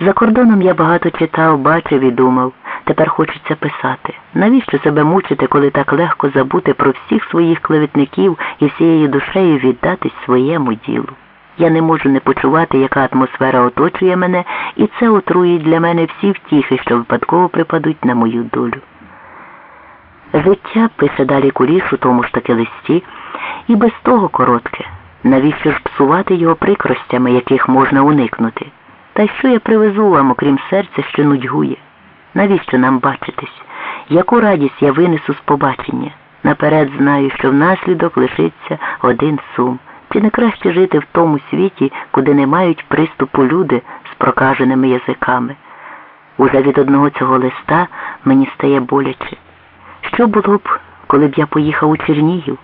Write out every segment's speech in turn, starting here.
За кордоном я багато читав, бачив і думав. Тепер хочеться писати. Навіщо себе мучити, коли так легко забути про всіх своїх клеветників і всією душею віддатись своєму ділу? Я не можу не почувати, яка атмосфера оточує мене, і це отруїть для мене всі втіхи, що випадково припадуть на мою долю. Життя пише далі куліш у тому ж таки листі, і без того коротке. Навіщо ж псувати його прикростями, яких можна уникнути? Та й що я привезу вам, окрім серця, що нудьгує? Навіщо нам бачитись? Яку радість я винесу з побачення? Наперед знаю, що внаслідок лишиться один сум. Чи не краще жити в тому світі, куди не мають приступу люди з прокаженими язиками? Уже від одного цього листа мені стає боляче. Що було б, коли б я поїхав у Чернігів?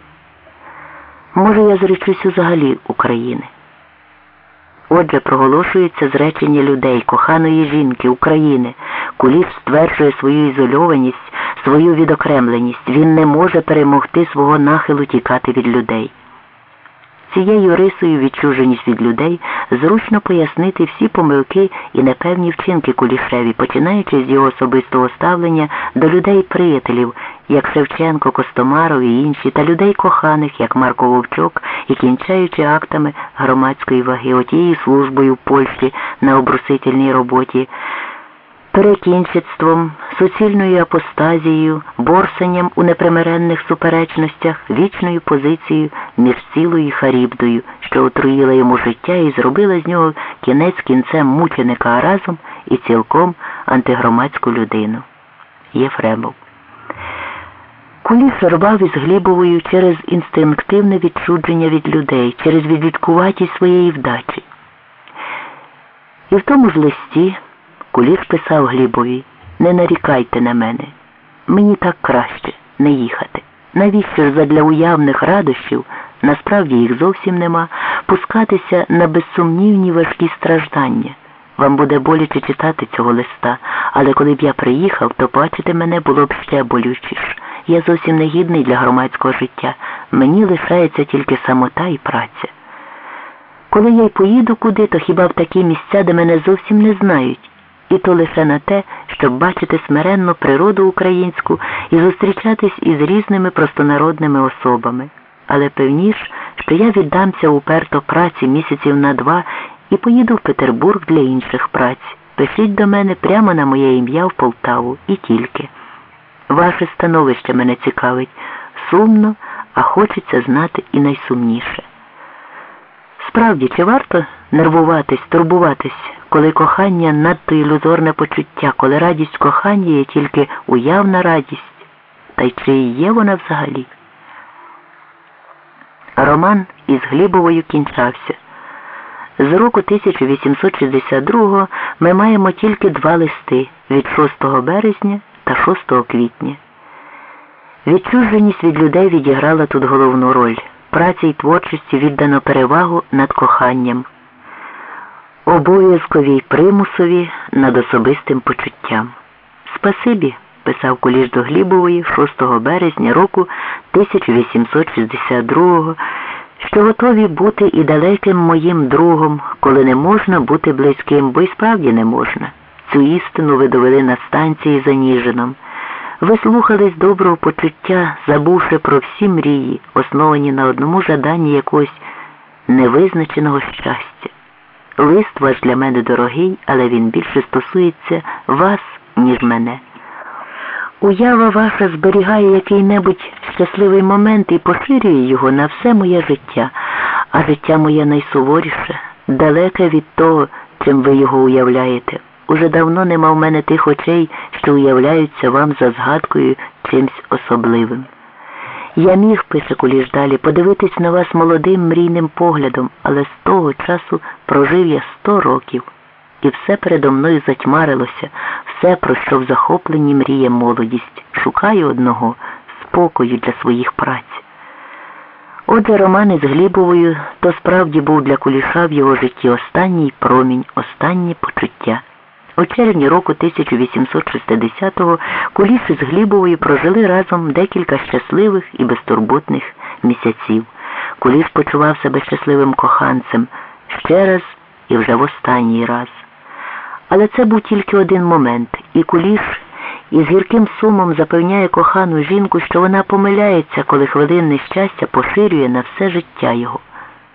Може, я зречусь взагалі України. Отже, проголошується зречення людей, коханої жінки, України. Куліш стверджує свою ізольованість, свою відокремленість. Він не може перемогти свого нахилу тікати від людей. Цією рисою відчуженість від людей зручно пояснити всі помилки і непевні вчинки Кулішеві, починаючи з його особистого ставлення до людей-приятелів, як Шевченко, Костомаров і інші, та людей коханих, як Марко Вовчок, і кінчаючи актами громадської ваги, отією службою в Польщі на обрусительній роботі перекінчицтвом, суцільною апостазією, борсанням у непримиренних суперечностях, вічною позицією між цілою харібдою, що отруїла йому життя і зробила з нього кінець кінцем мученика разом і цілком антигромадську людину. Єфремов. Куліш рвав із Глібовою через інстинктивне відчудження від людей, через відвідкуватість своєї вдачі. І в тому ж листі Куліш писав Глібові, не нарікайте на мене. Мені так краще не їхати. Навіщо ж задля уявних радощів, насправді їх зовсім нема, пускатися на безсумнівні важкі страждання. Вам буде боляче читати цього листа, але коли б я приїхав, то бачити мене було б ще болючіш. Я зовсім не гідний для громадського життя. Мені лишається тільки самота і праця. Коли я й поїду куди, то хіба в такі місця, де мене зовсім не знають і то лише на те, щоб бачити смиренну природу українську і зустрічатись із різними простонародними особами. Але певніш, що я віддамся уперто праці місяців на два і поїду в Петербург для інших праць. Пишіть до мене прямо на моє ім'я в Полтаву і тільки. Ваше становище мене цікавить сумно, а хочеться знати і найсумніше. Справді, чи варто нервуватись, турбуватись, коли кохання надто ілюзорне почуття, коли радість кохання є тільки уявна радість, та й чи є вона взагалі? Роман із Глібовою кінчався. З року 1862 ми маємо тільки два листи від 6 березня та 6 квітня. Відчуженість від людей відіграла тут головну роль. Праці й творчості віддано перевагу над коханням обов'язкові й примусові над особистим почуттям. Спасибі, писав Куліш до Глібової 6 березня року 1862-го, що готові бути і далеким моїм другом, коли не можна бути близьким, бо й справді не можна. Цю істину ви довели на станції за Ніжином. Ви слухались доброго почуття, забувши про всі мрії, основані на одному жаданні якогось невизначеного щастя. Лист ваш для мене дорогий, але він більше стосується вас, ніж мене. Уява ваша зберігає який-небудь щасливий момент і поширює його на все моє життя, а життя моє найсуворіше, далеке від того, чим ви його уявляєте. Уже давно нема в мене тих очей, що уявляються вам за згадкою чимсь особливим. Я міг, пише Куліш далі, подивитись на вас молодим мрійним поглядом, але з того часу прожив я сто років, і все передо мною затьмарилося, все, про що в захопленні мріє молодість. Шукаю одного спокою для своїх праць. Отже, роман із Глібовою то справді був для Куліша в його житті останній промінь, останнє почуття. У червні року 1860-го Куліш із Глібовою прожили разом декілька щасливих і безтурботних місяців. Куліш почував себе щасливим коханцем ще раз і вже в останній раз. Але це був тільки один момент, і куліш із гірким сумом запевняє кохану жінку, що вона помиляється, коли хвилинне щастя поширює на все життя його.